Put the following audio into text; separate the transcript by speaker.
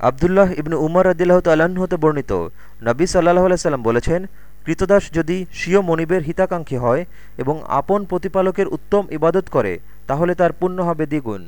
Speaker 1: আবদুল্লাহ ইবনু উমর আদিল্লাহ তাল্লাহ্ন হতে বর্ণিত। নবী সাল্লাহ আলাইসাল্লাম বলেছেন কৃতদাস যদি স্বীয় মনিবের হিতাকাঙ্ক্ষী হয় এবং আপন প্রতিপালকের উত্তম ইবাদত করে, তাহলে তার পুণ্য হবে দ্বিগুণ।